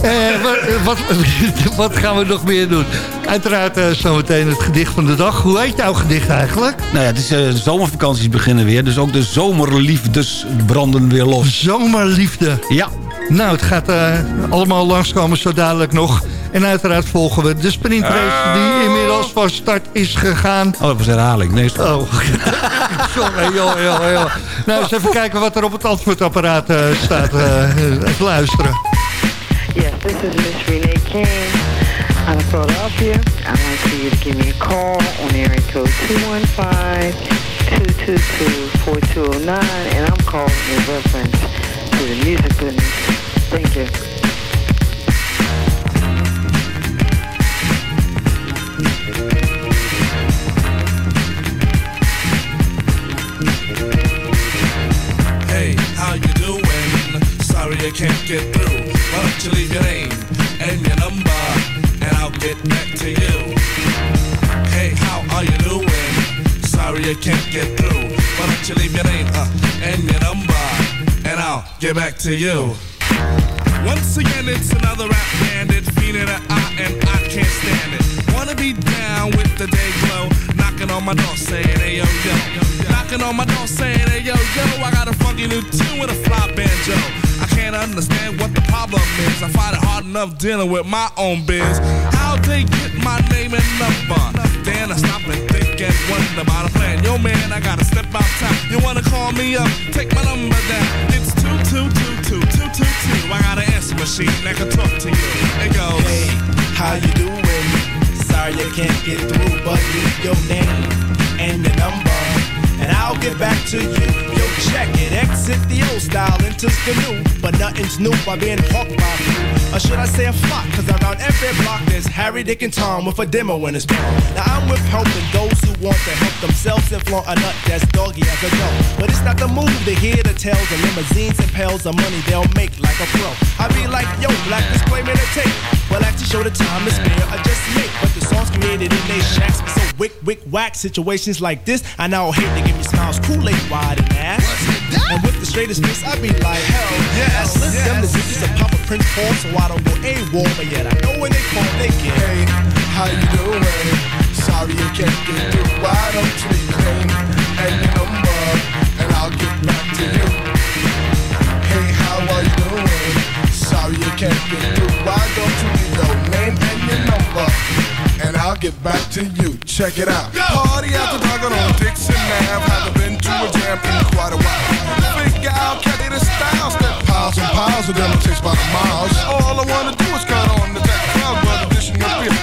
Speaker 6: Eh, wat, wat, wat gaan we nog meer doen? Uiteraard eh, zometeen het gedicht van de dag. Hoe heet jouw gedicht eigenlijk?
Speaker 7: Nou ja, het is, eh, de zomervakanties beginnen weer. Dus ook de zomerliefdes branden weer los.
Speaker 6: Zomerliefde.
Speaker 7: Ja.
Speaker 6: Nou, het gaat eh, allemaal langskomen zo dadelijk nog. En uiteraard volgen we de sprintrace die inmiddels van start is gegaan.
Speaker 7: Oh, dat was herhaling. Nee, is
Speaker 6: Oh, sorry, joh, joh, joh. Nou, eens even kijken wat er op het antwoordapparaat eh, staat. eh, even luisteren.
Speaker 17: Yes, this is Miss Renee King out of Philadelphia. I'd like for you to give me a call on area code 215-222-4209, and I'm calling in reference to the music business. Thank you.
Speaker 18: To you. Once again, it's another rap bandit, feeling an eye, and I can't stand it. Wanna be down with the day glow, knocking on my door saying, hey yo yo. Knocking on my door saying, hey yo yo, I got a funky new tune with a fly banjo. I can't understand what the problem is. I find it hard enough dealing with my own biz. How they get my name and number? Then I stop and think and wonder about a plan. Yo man, I gotta step outside. You wanna call me up? Take my number down. It's two two two two. I got an answer machine that can talk to you. It goes,
Speaker 19: Hey, how you doing? Sorry I can't get through, but leave your name and your number, and I'll get back to you. Yo, check it, exit the old style, enters the new. But nothing's new by being hawked by few. Or should I say a flock? Cause around every block there's Harry, Dick, and Tom with a demo in his palm. Now I'm with helping those who want to help themselves and flaunt a nut that's doggy as a dog. But it's not the move to hear the tales of limousines and pails of money they'll make like a pro. I be like, yo, black display man, a tape. Well, actually show the time is fair, I just make. But the songs created in they shacks be so wick, wick, whack. Situations like this, I now hate to give me smiles, Kool-Aid wide and ass. And with the straightest face, I be like, hell yes. I slip them the of Papa Prince Paul, so I don't go A-wall, but yet I know when they call, they get.
Speaker 20: Hey, how you doing? Sorry you can't get through. Why don't you leave your name and your number, and I'll get back to you. Hey, how are you doing? Sorry you can't get through. Why don't you leave your name and your number, and I'll get back to you. Check it out. Party after dark on Dixon Ave. Haven't been to a jam in quite a while. Step piles of them it takes the miles. All I wanna do is cut on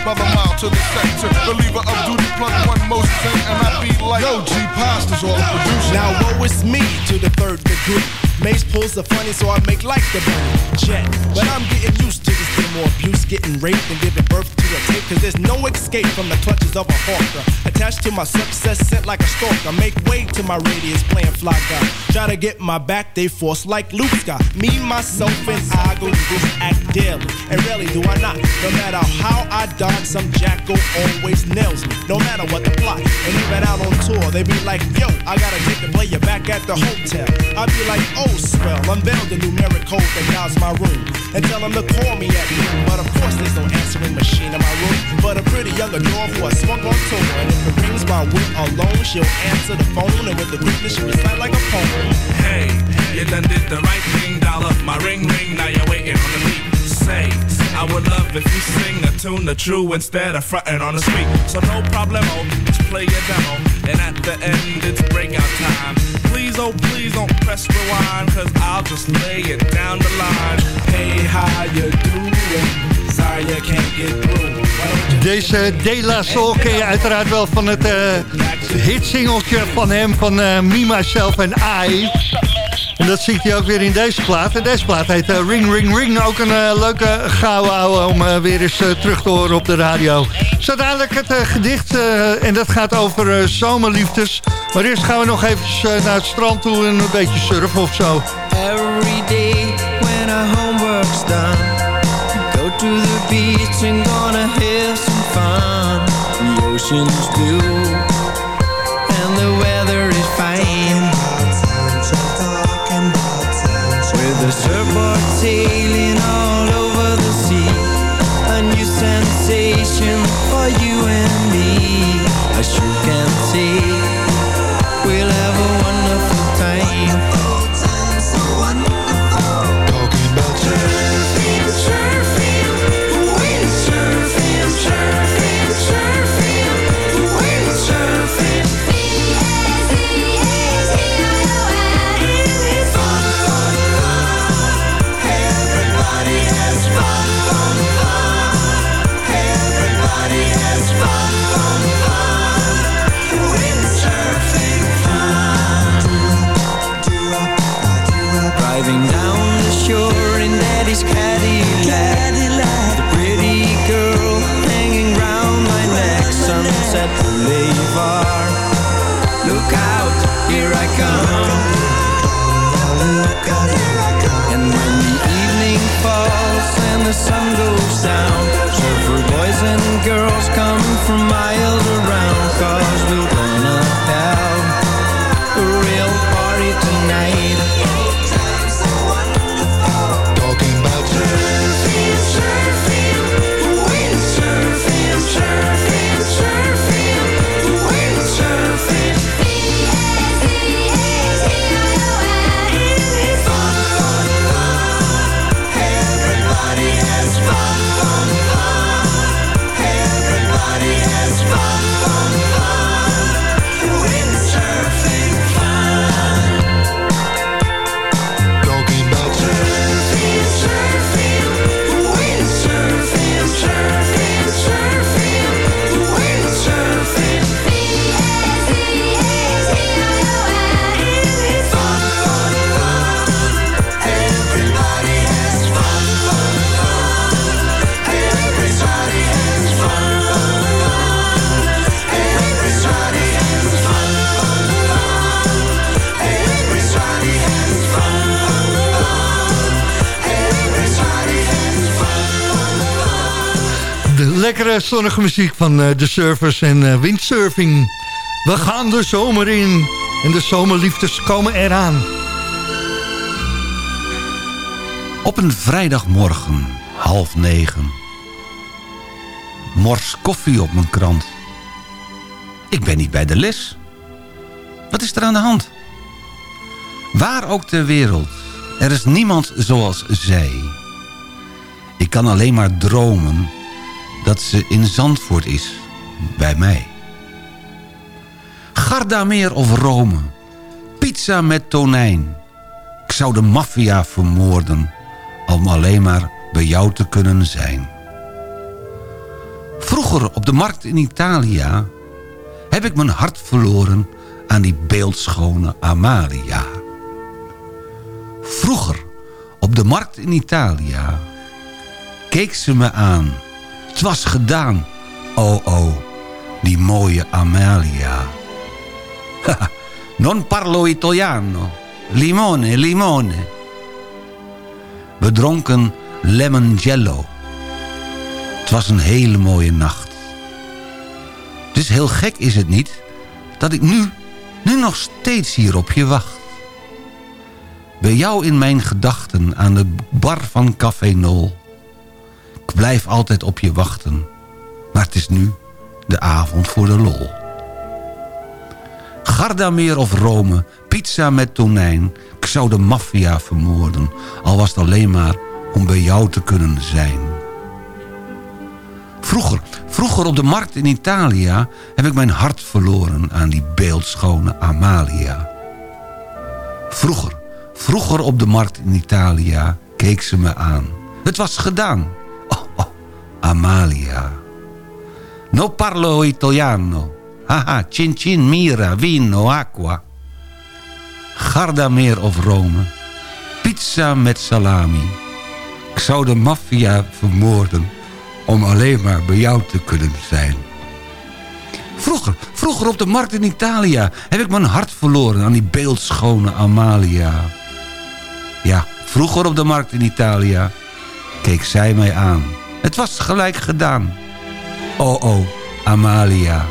Speaker 20: by the mile to the sector. Believer of duty, plug one Moses in, and I be like, Yo, G Pasta's all producer.
Speaker 19: Now woe is me to the third degree. Mace pulls the funny, so I make like the bunny jet. But I'm getting used to this demo abuse, getting raped and giving birth to a tape. Cause there's no escape from the clutches of a hawker. Attached to my success, sent like a stalker. Make way to my radius, playing fly guy. Try to get my back, they force like Luke Scott. Me, myself, and I go through this act daily. And really do I not. No matter how I dodge, some jackal always nails me. No matter what the plot. And even out on tour, they be like, yo, I gotta take the player back at the hotel. I be like, oh, swell, unveil the numeric code that guides my room. And tell them to call me at noon. But of course, there's no answering machine in my room. But a pretty young adore who I swung on tour. And if it rings my wit alone, she'll answer the phone. And with the quickness, she recite like a poem.
Speaker 18: Hey, you done did the right thing, up my ring ring, now you're waiting on the beat. Say, I would love if you sing a tune the true instead of fronting on the street. So no problemo, just play your demo, and at the end it's breakout time. Please, oh please don't press rewind, cause I'll just lay it down the line.
Speaker 19: Hey, how you doing? Sorry you can't get through.
Speaker 6: Deze De La Soul ken je uiteraard wel van het uh, hitsingeltje van hem, van uh, Me, Myself en I. En dat ziet hij ook weer in deze plaat. En deze plaat heet uh, Ring Ring Ring. Ook een uh, leuke gouden ouwe om uh, weer eens terug te horen op de radio. Zo dadelijk het gedicht. en dat gaat over zomerliefdes. Maar eerst gaan we nog even naar het strand toe en een beetje surfen of zo.
Speaker 21: Every day when our homework's done. Go to the beach and gonna have some fun. The ocean's blue.
Speaker 6: Zonnige muziek van uh, de surfers en uh, windsurfing. We gaan de zomer in en de zomerliefdes komen eraan.
Speaker 7: Op een vrijdagmorgen, half negen. Mors koffie op mijn krant. Ik ben niet bij de les. Wat is er aan de hand? Waar ook ter wereld, er is niemand zoals zij. Ik kan alleen maar dromen dat ze in Zandvoort is, bij mij. Gardameer of Rome, pizza met tonijn. Ik zou de maffia vermoorden om alleen maar bij jou te kunnen zijn. Vroeger op de markt in Italia heb ik mijn hart verloren aan die beeldschone Amalia. Vroeger op de markt in Italia keek ze me aan. Was gedaan, oh oh, die mooie Amalia. non parlo italiano, limone, limone. We dronken lemon jello. Het was een hele mooie nacht. Dus heel gek is het niet dat ik nu, nu nog steeds hier op je wacht. Bij jou in mijn gedachten aan de bar van Café Nol. Ik blijf altijd op je wachten, maar het is nu de avond voor de lol. Gardameer of Rome, pizza met tonijn. Ik zou de maffia vermoorden, al was het alleen maar om bij jou te kunnen zijn. Vroeger, vroeger op de markt in Italia heb ik mijn hart verloren aan die beeldschone Amalia. Vroeger, vroeger op de markt in Italia keek ze me aan. Het was gedaan. Amalia. No parlo italiano. Haha, cin cin, mira, vino, acqua. Gardameer of Rome. Pizza met salami. Ik zou de maffia vermoorden om alleen maar bij jou te kunnen zijn. Vroeger, vroeger op de markt in Italia heb ik mijn hart verloren aan die beeldschone Amalia. Ja, vroeger op de markt in Italia keek zij mij aan. Het was gelijk gedaan. Oh oh, Amalia.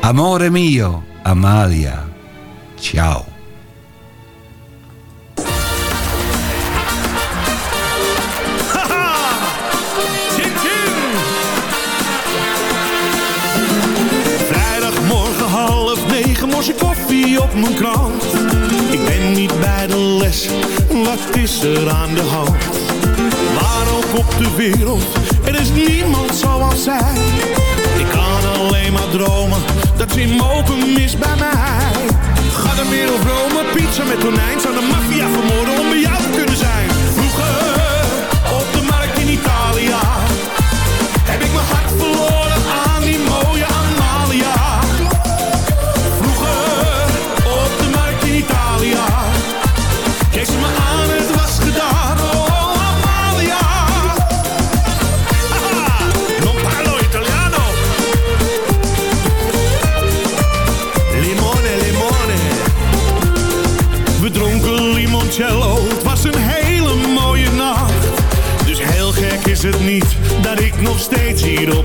Speaker 7: Amore mio, Amalia. Ciao.
Speaker 22: Ik koffie op mijn krant. Ik ben niet bij de les, wat is er aan de hand? Waar ook op de wereld, er is niemand zoals zij. Ik kan alleen maar dromen, dat ze mogen mis bij mij. Ga meer op Rome, pizza met tonijn. Zou de maffia vermoorden om bij jou te kunnen zijn.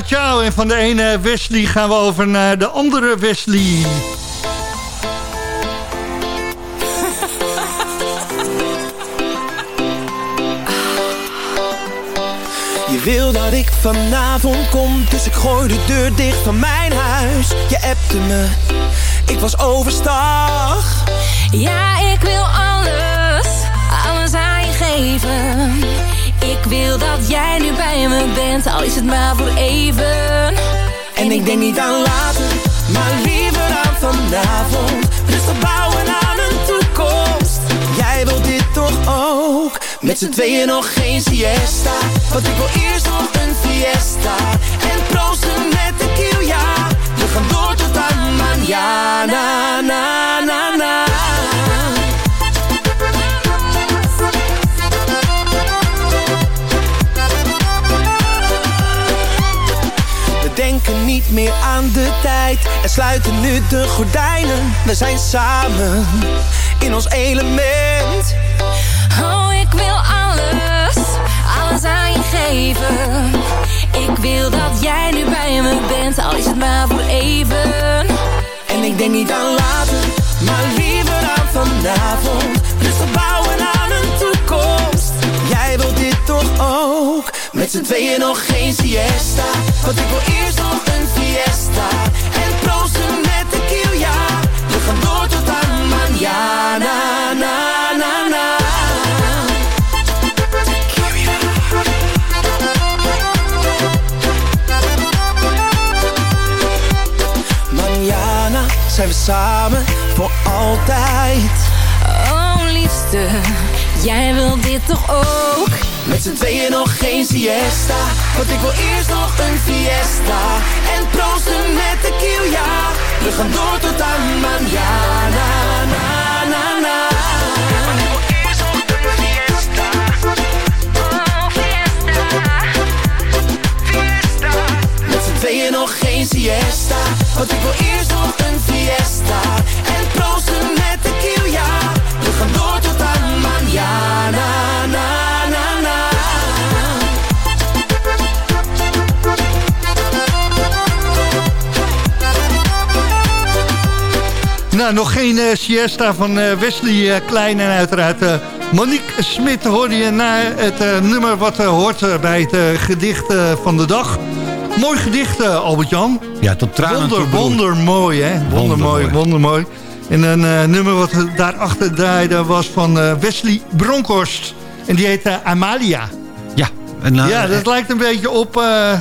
Speaker 6: Ciao, ciao. En van de ene Wesley gaan we over naar de andere Wesley.
Speaker 21: Je wil dat ik vanavond kom, dus ik gooi de deur dicht van mijn huis. Je appte me, ik was overstag.
Speaker 23: Ja, ik wil alles, alles aan je geven. Ik wil dat jij nu bij me bent, al is het maar voor even.
Speaker 21: En ik denk niet aan later, maar liever aan vanavond. Rustig bouwen aan een toekomst. Jij wilt dit toch ook? Met z'n tweeën nog geen siesta. Want ik wil eerst nog een fiesta. En proosten met tequila. We gaan door tot aan mañana, na, na, na. Niet meer aan de tijd en sluiten nu de gordijnen. We zijn samen in ons element.
Speaker 23: Oh, ik wil alles, alles aan je geven. Ik wil dat jij nu bij me bent, al is het maar voor even.
Speaker 21: En ik denk niet aan later, maar liever aan vanavond. Rustig bouwen aan een toekomst. Jij wilt dit toch ook? Met z'n tweeën nog geen siesta. Want ik wil eerst nog een fiesta. En proosten met tequila. We gaan door tot aan mañana, na, na, na. Mañana zijn we samen voor altijd.
Speaker 23: Oh, liefste, jij wil dit toch ook?
Speaker 21: Met z'n tweeën nog geen siesta. Want ik wil eerst nog een fiesta. En proosten met tequila. We gaan door tot aan mañana, na, na, na. Want ik wil eerst nog een fiesta. Fiesta. Fiesta. Met z'n tweeën nog geen siesta. Want ik wil eerst nog een fiesta.
Speaker 6: Nou, nog geen eh, siesta van eh, Wesley eh, Klein en uiteraard Monique Smit hoorde je naar het nummer wat hoort bij het gedicht van de dag. Mooi gedicht, Albert-Jan.
Speaker 7: Ja, tot tranen
Speaker 6: Wonder,
Speaker 7: toe
Speaker 6: wondermooi, hè? Wondermooi, wondermooi. En een eh, nummer wat daarachter draaide was van eh, Wesley Bronkhorst. En die heette Amalia.
Speaker 7: Ja. En, eh,
Speaker 6: ja, dat lijkt een beetje op... eh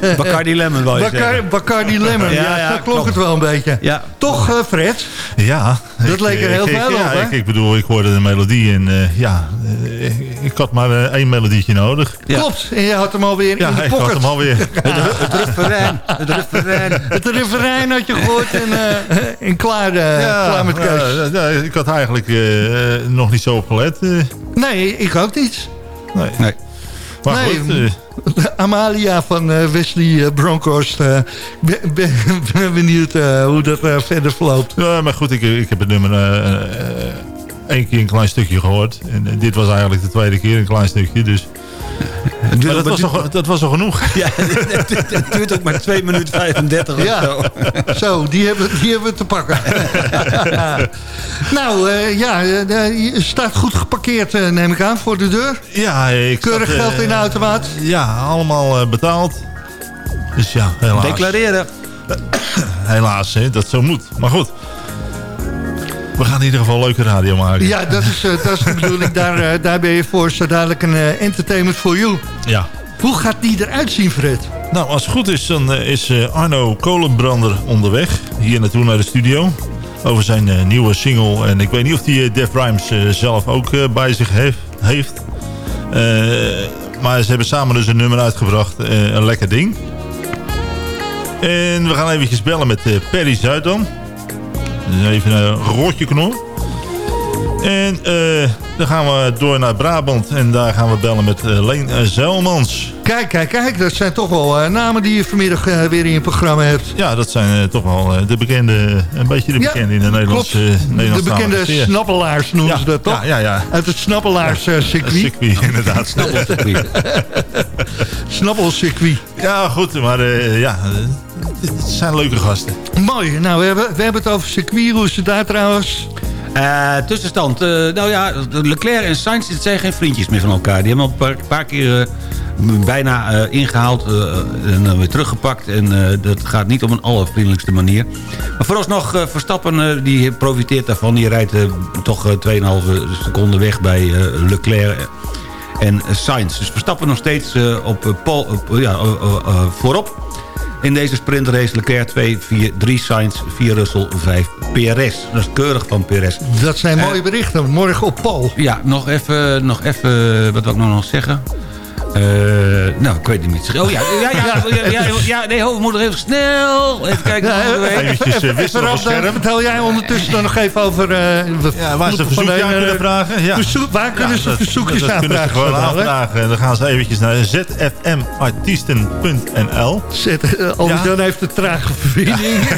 Speaker 7: Bacardi Lemon, wou je
Speaker 6: Bacar-. Bacardi Lemon, ja,
Speaker 7: Ja, ja,
Speaker 6: zo klonk
Speaker 7: klopt.
Speaker 6: het wel een beetje.
Speaker 7: Ja.
Speaker 6: Toch, eh, Fred?
Speaker 24: Ja.
Speaker 6: Dat leek er heel
Speaker 24: ik,
Speaker 6: veel op, hè?
Speaker 24: ik, ik bedoel, ik hoorde de melodie en eh, ja, eh, ik had maar eh, één melodietje nodig.
Speaker 6: Klopt, en je had hem alweer
Speaker 24: Ja,
Speaker 6: in de
Speaker 24: ik had
Speaker 6: pocket.
Speaker 24: hem alweer.
Speaker 7: Het refrein. Het refrein.
Speaker 6: Het refrein had je gehoord en, eh, en klaar, eh, klaar met keus.
Speaker 24: ja, ja, ik had eigenlijk nog niet zo op gelet. eh.
Speaker 6: Nee, ik ook niet.
Speaker 24: nee.
Speaker 7: Nee.
Speaker 24: Maar
Speaker 6: Nee,
Speaker 24: goed, eh,
Speaker 6: Amalia van Wesley eh, Bronkhorst. eh, ben, ben, ben benieuwd hoe dat verder verloopt.
Speaker 24: ja, maar goed, ik, ik heb het nummer één keer een klein stukje gehoord. En eh, dit was eigenlijk de tweede keer een klein stukje. Dus. Maar dat, was dat was toch genoeg?
Speaker 7: Ja, het, duurt ook maar 2 minuten 35 of
Speaker 6: Ja.
Speaker 7: zo.
Speaker 6: Zo, die hebben, die hebben we te pakken. nou, eh, ja, eh, je staat goed geparkeerd, eh, neem ik aan, voor de deur.
Speaker 24: Ja, ik
Speaker 6: Keurig
Speaker 24: zat, eh,
Speaker 6: geld in de automaat.
Speaker 24: Ja, allemaal eh, betaald. Dus ja, helaas.
Speaker 7: Declareren.
Speaker 24: Helaas, hè, dat zo moet. Maar goed. We gaan in ieder geval leuke radio maken.
Speaker 6: Ja, dat is, eh, dat is de bedoeling. Daar, eh, daar ben je voor. Zo dadelijk een eh, entertainment for you.
Speaker 24: Ja.
Speaker 6: Hoe gaat die eruit zien, Fred?
Speaker 24: Nou, als het goed is, dan is Arno Kolenbrander onderweg. Hier naartoe naar de studio. Over zijn nieuwe single. En ik weet niet of uh, Def Rhymes zelf ook bij zich heeft. heeft. Maar ze hebben samen dus een nummer uitgebracht. een lekker ding. En we gaan eventjes bellen met Perry Zuidam. Dus even een rotje knor. En eh, dan gaan we door naar Brabant. En daar gaan we bellen met uh, Leen uh, Zeilmans.
Speaker 6: Kijk, kijk, kijk. Dat zijn toch wel uh, namen die je vanmiddag weer in je programma hebt.
Speaker 24: Ja, dat zijn toch wel de bekende, een beetje de bekende ja, in de Nederlandse
Speaker 6: De bekende snappelaars noemen ja, ze dat toch?
Speaker 24: Ja, ja, ja.
Speaker 6: Uit het snappelaars circuit.
Speaker 24: circuit, inderdaad.
Speaker 7: Snappelcircuit.
Speaker 6: Snappelcircuit.
Speaker 24: Ja, goed, maar ja, het zijn leuke gasten.
Speaker 6: Mooi. Nou, we hebben, we hebben het over circuit. Hoe is het daar trouwens?
Speaker 7: Uh, tussenstand. Uh, nou ja, Leclerc en Sainz zijn geen vriendjes meer van elkaar. Die hebben al een paar, keer uh, bijna ingehaald en weer teruggepakt. En dat gaat niet op een allervriendelijkste manier. Maar vooralsnog, Verstappen die profiteert daarvan. Die rijdt toch 2,5 seconden weg bij Leclerc en Sainz. Dus Verstappen nog steeds op ja, voorop. In deze sprintrace Leclerc 2, 4, 3 Sainz, 4 Russell, 5 PRS. Dat is keurig van PRS.
Speaker 6: Dat zijn mooie uh, berichten. Morgen op Paul.
Speaker 7: Ja, nog even, nog even wat wil ik nou nog zeggen? Uh, nou, ik weet niet. Oh ja, ja, ja, ja, ja, ja nee, ho, we moeten even snel. Even kijken. Ja,
Speaker 24: even uh, wisselen op scherm.
Speaker 6: Vertel jij ondertussen dan nog even over... Uh,
Speaker 24: ja, waar ze verzoekjes aan kunnen vragen. Ja.
Speaker 6: Verzoek, waar kunnen ze verzoekjes
Speaker 24: dat, dat
Speaker 6: aanvragen?
Speaker 24: Kunnen ze gewoon aanvragen. En dan gaan ze eventjes naar zfmartiesten.nl.
Speaker 6: Albert-Jan heeft de trage verbinding.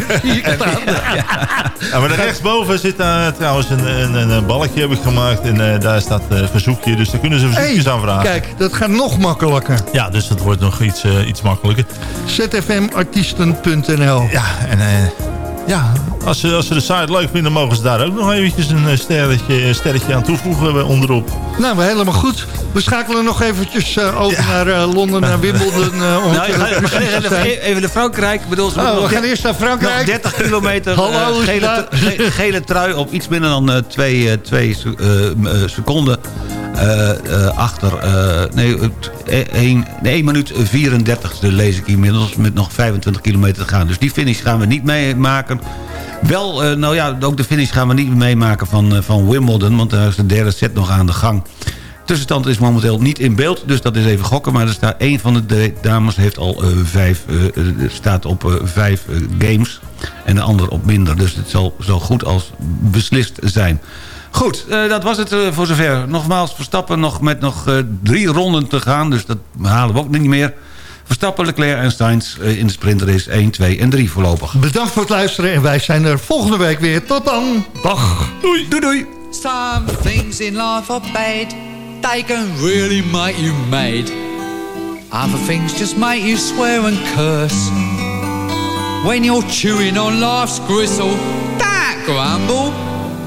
Speaker 24: Ja, maar rechtsboven zit daar trouwens een, een, een, balkje heb ik gemaakt. En daar staat verzoekje. Dus daar kunnen ze verzoekjes aanvragen.
Speaker 6: Kijk, dat gaat nog makkelijker.
Speaker 24: Ja, dus dat wordt nog iets, uh, iets makkelijker.
Speaker 6: zfmartiesten.nl
Speaker 24: Ja, en uh, ja, als ze, als ze de site leuk vinden, mogen ze daar ook nog eventjes een sterretje, sterretje aan toevoegen onderop.
Speaker 6: Nou, helemaal goed. We schakelen nog eventjes uh, over ja. naar uh, Londen, naar Wimbledon. Uh,
Speaker 7: nou, even, even naar Frankrijk. Ik bedoel,
Speaker 6: oh, we gaan eerst naar Frankrijk.
Speaker 7: 30 kilometer Hallo, gele, gele, trui op iets minder dan 2 seconden. Uh, uh, achter, uh, nee, 1, 1 minuut 34 lees ik inmiddels, met nog 25 kilometer te gaan. Dus die finish gaan we niet meemaken. Wel, nou ja, ook de finish gaan we niet meemaken van, van Wimbledon, want daar is de derde set nog aan de gang. Tussenstand is momenteel niet in beeld, dus dat is even gokken. Maar er staat één van de dames heeft al vijf, staat op vijf games en de andere op minder. Dus het zal zo goed als beslist zijn. Goed, uh, dat was het uh, voor zover. Nogmaals, Verstappen nog met nog uh, drie ronden te gaan. Dus dat halen we ook niet meer. Verstappen, Leclerc en Sainz in de sprintrace 1, 2 en 3 voorlopig.
Speaker 6: Bedankt voor het luisteren en wij zijn er volgende week weer. Tot dan. Dag.
Speaker 24: Doei.
Speaker 7: Doei doei.
Speaker 25: Some things in life are bad. They can really make you mad. Other things just make you swear and curse. When you're chewing on life's gristle. That grumble.